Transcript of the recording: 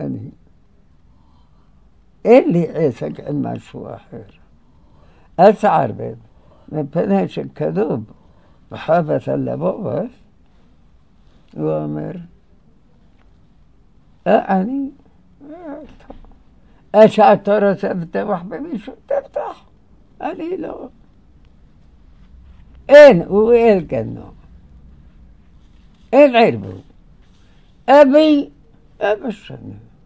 أني اللي عيسك عن شو آخر أسعر بيب من بناش الكذوب بحابة اللبوبة وأمر. أعني. أشعر ترى سفتح بمشو تفتح أني لو. إن وإل كنو. إن عربو. أبي Э, Совершенно верно.